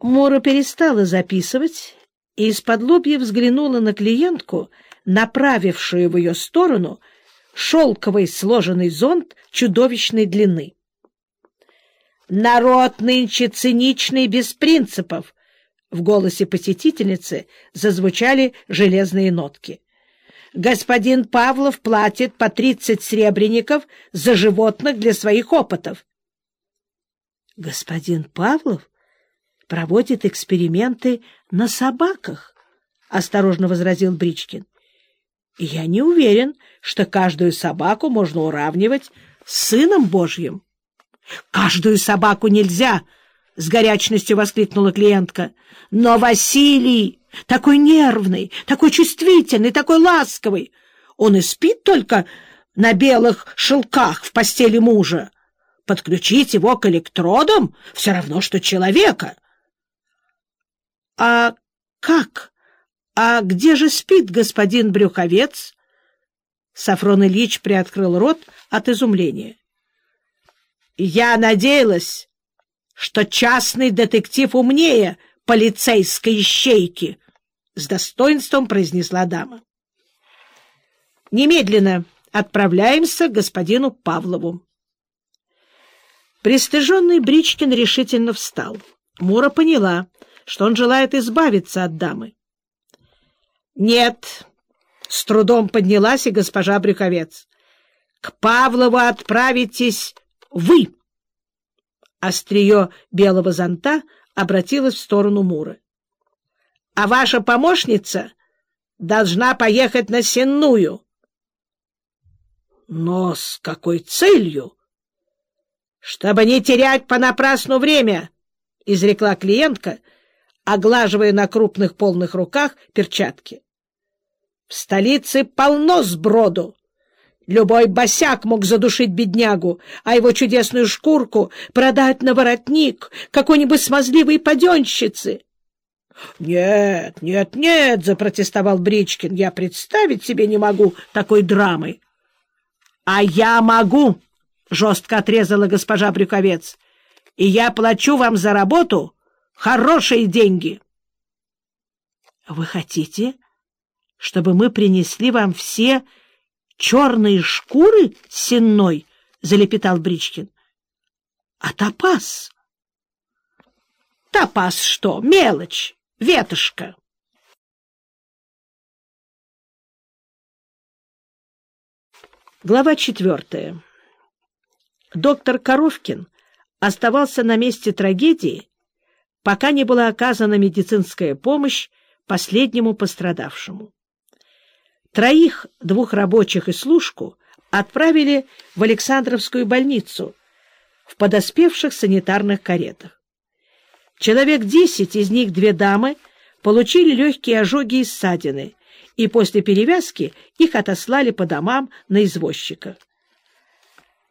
Мора перестала записывать и из-под лобья взглянула на клиентку, направившую в ее сторону шелковый сложенный зонт чудовищной длины. «Народ нынче циничный без принципов!» В голосе посетительницы зазвучали железные нотки. «Господин Павлов платит по тридцать сребреников за животных для своих опытов». «Господин Павлов?» Проводит эксперименты на собаках, — осторожно возразил Бричкин. — Я не уверен, что каждую собаку можно уравнивать с Сыном Божьим. — Каждую собаку нельзя! — с горячностью воскликнула клиентка. — Но Василий такой нервный, такой чувствительный, такой ласковый. Он и спит только на белых шелках в постели мужа. Подключить его к электродам все равно, что человека. — А как? А где же спит господин Брюховец? Сафрон Ильич приоткрыл рот от изумления. — Я надеялась, что частный детектив умнее полицейской ищейки, — с достоинством произнесла дама. — Немедленно отправляемся к господину Павлову. Пристыженный Бричкин решительно встал. Мура поняла — что он желает избавиться от дамы. — Нет, — с трудом поднялась и госпожа Брюховец. — К Павлову отправитесь вы. Острие белого зонта обратилось в сторону Муры. — А ваша помощница должна поехать на Сенную. — Но с какой целью? — Чтобы не терять понапрасну время, — изрекла клиентка, — оглаживая на крупных полных руках перчатки. В столице полно сброду. Любой босяк мог задушить беднягу, а его чудесную шкурку продать на воротник какой-нибудь смазливой паденщицы. — Нет, нет, нет, — запротестовал Бричкин, — я представить себе не могу такой драмы. — А я могу, — жестко отрезала госпожа Брюковец, — и я плачу вам за работу Хорошие деньги. — Вы хотите, чтобы мы принесли вам все черные шкуры сенной? — залепетал Бричкин. — А топаз? — Топаз что? Мелочь, ветошка. Глава четвертая. Доктор Коровкин оставался на месте трагедии, пока не была оказана медицинская помощь последнему пострадавшему. Троих, двух рабочих и служку, отправили в Александровскую больницу в подоспевших санитарных каретах. Человек десять, из них две дамы, получили легкие ожоги и ссадины, и после перевязки их отослали по домам на извозчика.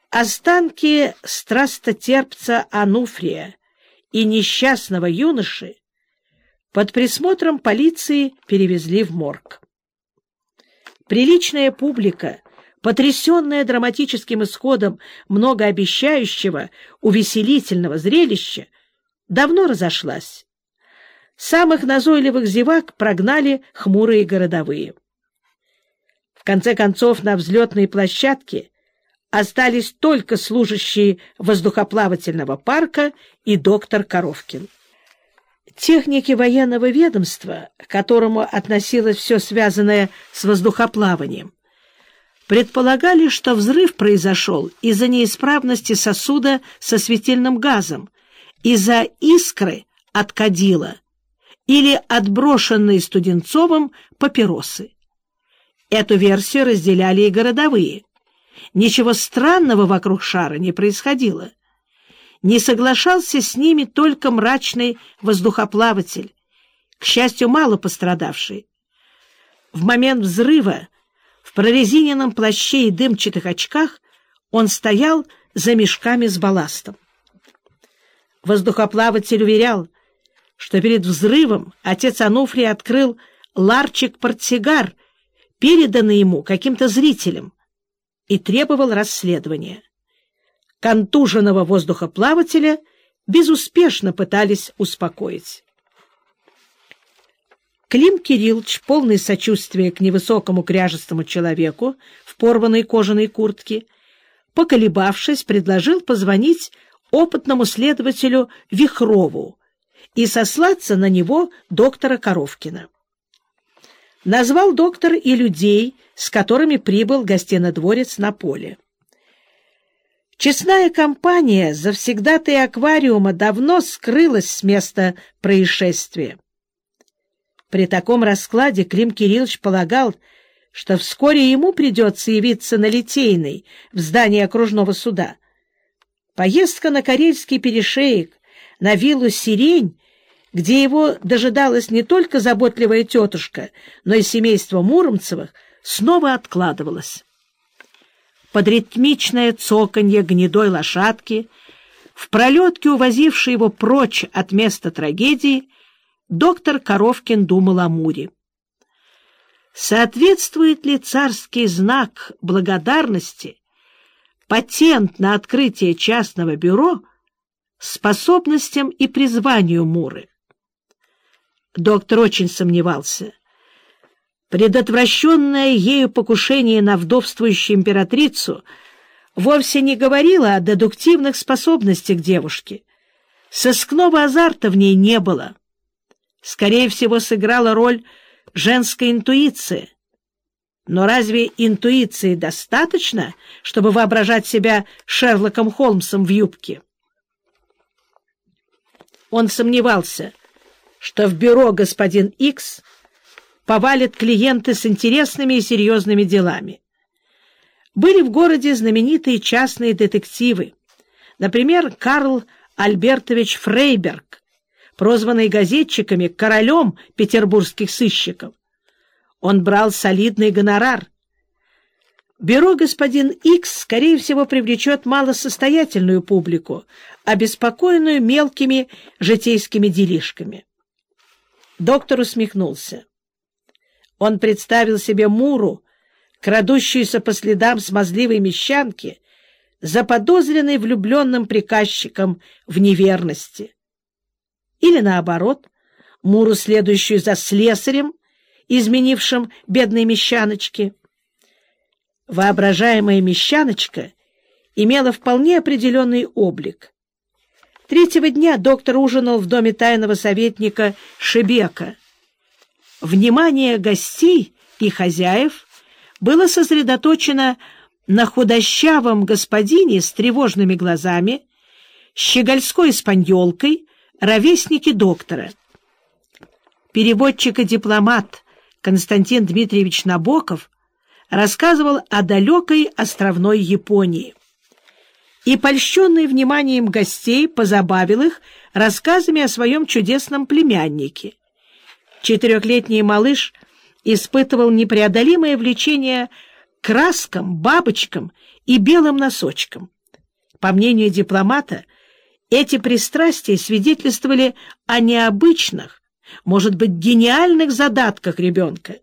Останки страстотерпца Ануфрия и несчастного юноши под присмотром полиции перевезли в морг. Приличная публика, потрясенная драматическим исходом многообещающего увеселительного зрелища, давно разошлась. Самых назойливых зевак прогнали хмурые городовые. В конце концов, на взлетной площадке остались только служащие воздухоплавательного парка и доктор Коровкин. Техники военного ведомства, к которому относилось все связанное с воздухоплаванием, предполагали, что взрыв произошел из-за неисправности сосуда со светильным газом, из-за искры от кадила или отброшенные Студенцовым папиросы. Эту версию разделяли и городовые. Ничего странного вокруг шара не происходило. Не соглашался с ними только мрачный воздухоплаватель, к счастью, мало пострадавший. В момент взрыва в прорезиненном плаще и дымчатых очках он стоял за мешками с балластом. Воздухоплаватель уверял, что перед взрывом отец Ануфрий открыл ларчик-портсигар, переданный ему каким-то зрителем и требовал расследования. Контуженного воздухоплавателя безуспешно пытались успокоить. Клим Кириллович, полный сочувствия к невысокому кряжестому человеку в порванной кожаной куртке, поколебавшись, предложил позвонить опытному следователю Вихрову и сослаться на него доктора Коровкина. Назвал доктор и людей, с которыми прибыл гостинодворец на поле. Честная компания завсегдатой аквариума давно скрылась с места происшествия. При таком раскладе Клим Кириллович полагал, что вскоре ему придется явиться на Литейной в здании окружного суда. Поездка на Карельский перешеек, на виллу «Сирень», где его дожидалась не только заботливая тетушка, но и семейство Муромцевых, снова откладывалась под ритмичное цоканье гнедой лошадки, в пролетке, увозившей его прочь от места трагедии, доктор Коровкин думал о Муре. Соответствует ли царский знак благодарности, патент на открытие частного бюро, способностям и призванию Муры? Доктор очень сомневался — предотвращенное ею покушение на вдовствующую императрицу вовсе не говорило о дедуктивных способностях девушки. Сыскного азарта в ней не было. Скорее всего, сыграла роль женская интуиция. Но разве интуиции достаточно, чтобы воображать себя Шерлоком Холмсом в юбке? Он сомневался, что в бюро господин Икс повалят клиенты с интересными и серьезными делами. Были в городе знаменитые частные детективы. Например, Карл Альбертович Фрейберг, прозванный газетчиками королем петербургских сыщиков. Он брал солидный гонорар. Бюро господин Икс, скорее всего, привлечет малосостоятельную публику, обеспокоенную мелкими житейскими делишками. Доктор усмехнулся. Он представил себе Муру, крадущуюся по следам смазливой мещанки, заподозренной влюбленным приказчиком в неверности. Или наоборот, Муру, следующую за слесарем, изменившим бедной мещаночке. Воображаемая мещаночка имела вполне определенный облик. Третьего дня доктор ужинал в доме тайного советника Шебека — Внимание гостей и хозяев было сосредоточено на худощавом господине с тревожными глазами, щегольской испаньолкой, ровеснике доктора. Переводчик и дипломат Константин Дмитриевич Набоков рассказывал о далекой островной Японии. И, польщенный вниманием гостей, позабавил их рассказами о своем чудесном племяннике — Четырехлетний малыш испытывал непреодолимое влечение краскам, бабочкам и белым носочкам. По мнению дипломата, эти пристрастия свидетельствовали о необычных, может быть, гениальных задатках ребенка.